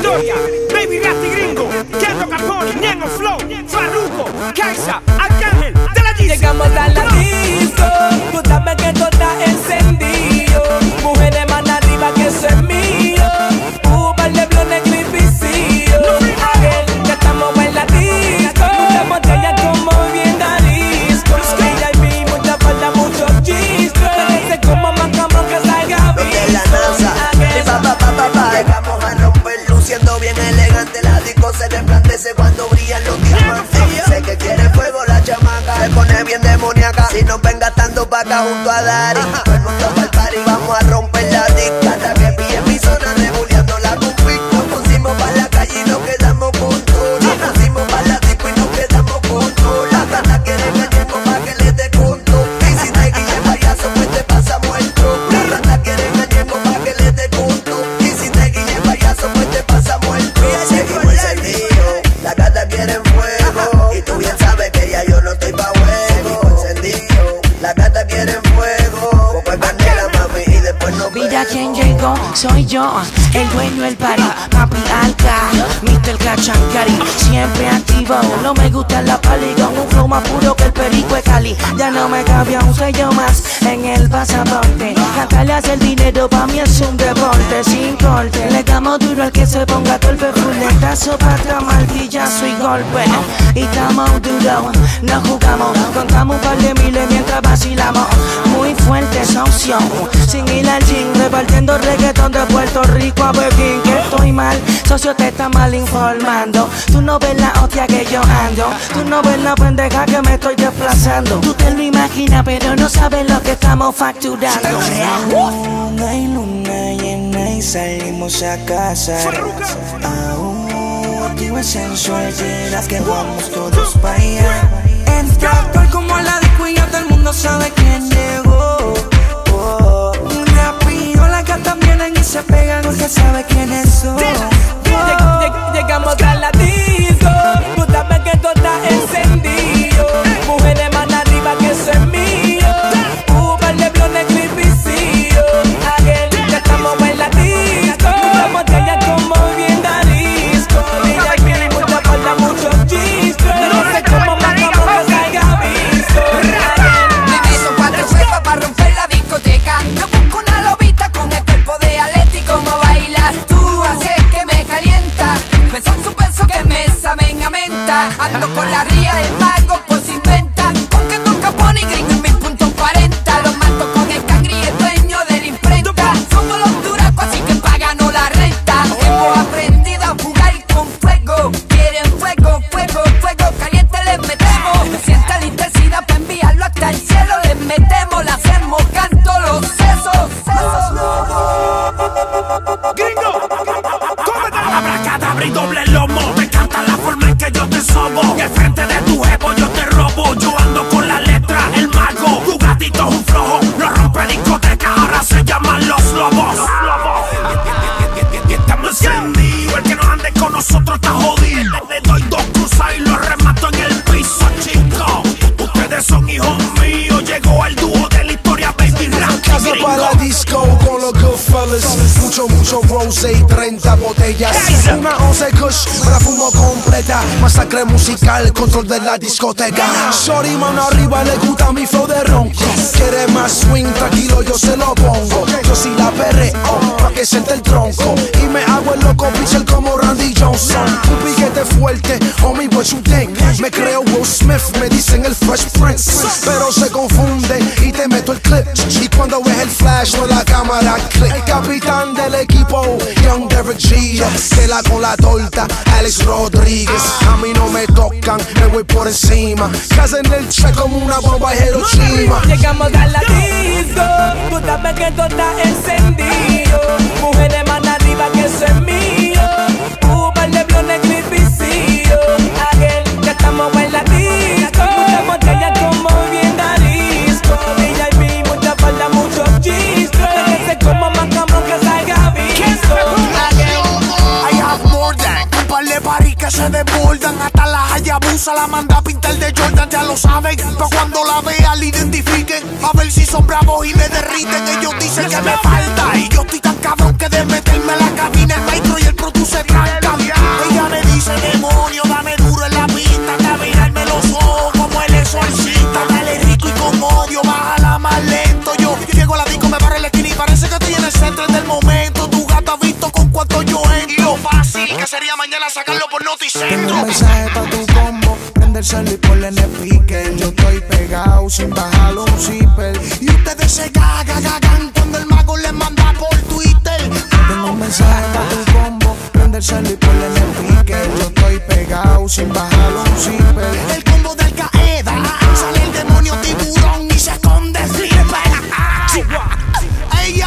Gloria, Baby Rasti Gringo, Kendo Capone, Ñengo Flow, Farruko, Kaisa, Arcángel, de la. Llegamos a la Si nos ven gastando paca junto a Dari, soy yo, el dueño del party, papi Alca, Mr. Cachancari, siempre activo, no me gusta la pali con un flow más puro que el perico de Cali, ya no me cabía un sello más en el pasaporte, cantarle hacer dinero pa' mí es un deporte, sin corte, le damos duro al que se ponga torpe, fuletazo, patra, martillazo y golpe, y estamos duro, no jugamos, contamos un par de miles mientras vacilamos, muy fuerte socio, sin ir al gym, repartiendo reggaetón de Puerto Rico a Pekín, que estoy mal, socio te está mal informando, tú no ves la hostia que yo ando, tú no ves la pendeja que me estoy desplazando, tú te lo imaginas pero no sabes lo que estamos facturando. Luna y luna llena y salimos a casa. Aún activo el sensual, verás que vamos todos pa' allá. 30 botellas Una once kush, me la fumo completa. Masacre musical, control de la discoteca. Shorty mano arriba, le gusta mi flow de ronco. Quiere más swing, tranquilo, yo se lo pongo. Yo sí la perreo, pa' que siente el tronco. Y me hago el loco pitcher como Randy Johnson. Un piquete fuerte, homie, what you think Me creo Will Smith, me dicen el Fresh Prince. Pero se confunde y te meto el clip. Y cuando ves el flash, no la cámara click. El capitán del equipo, G Tela con la torta, Alex Rodríguez. A mí no me tocan, me voy por encima. Casa en el check como una bomba de Hiroshima. Llegamos a la disco, tú sabes que todo está encendido. Mujeres mano arriba que eso es La manda a pintar de Jordan Ya lo saben, pa' cuando la vean la identifiquen. A ver si son bravos y me derriten. Ellos dicen que me falta Yo estoy pegado sin bajar un zipper. Y ustedes se gagan, gagan cuando el mago les manda por Twitter. Tengo un mensaje para tu combo. Prende el cel y ponle el pique. Yo estoy pegado sin bajar un zipper. El combo de Al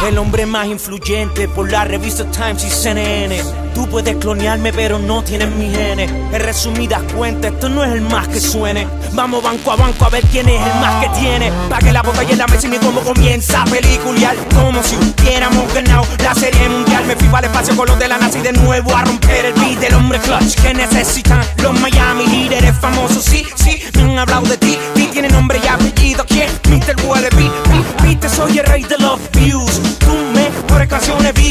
El hombre más influyente por la revista Times y CNN. Tú puedes clonearme, pero no tienes mi genes. En resumidas cuentas, esto no es el más que suene. Vamos banco a banco a ver quién es el más que tiene. Pa' que la botella en la mesa y combo comienza a. Como si hubiéramos ganado la serie mundial. Me fui para el espacio con los de la y de nuevo a romper el beat del hombre clutch que necesitan los Miami Heat. Eres famoso, sí, sí, me han hablado de ti.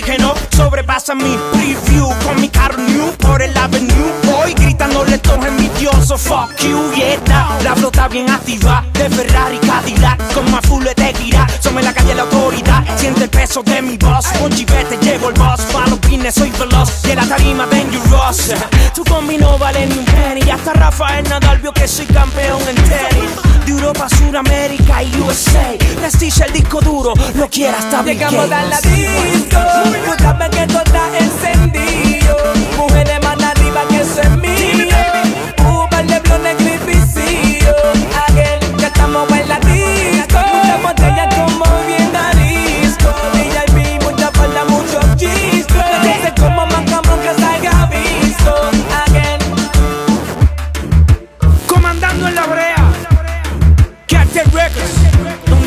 Que no sobrepasa mi preview con mi carro new por el avenue. Voy gritándole todos envidiosos, fuck you, yeah. La flota bien activa de Ferrari Cadillac con más full de girar. Somos la calle la autoridad, siente el peso de mi voz. Con chivete llevo el boss, pa' los pines soy veloz. Y la tarima dangerous. Tu combi no vale ni un penny. Hasta Rafael Nadal vio que soy campeón en tenis. De Europa, Suramérica y USA. Prestige el disco duro, lo quiera hasta Llegamos a la disco, sabes que todo está encendido. Mujeres más arriba que eso es mío. Uber, Leblon, Gripicillo.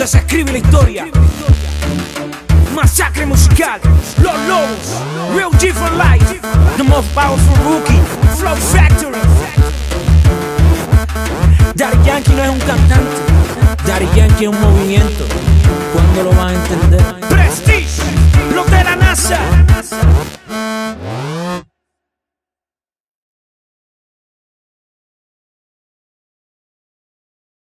Se escribe la historia. Masacre musical, Los Lobos, Real G for Life, The Most Powerful Rookie, Flow Factory. Daddy Yankee no es un cantante, Daddy Yankee es un movimiento. ¿Cuándo lo van a entender? Prestige, los de la NASA.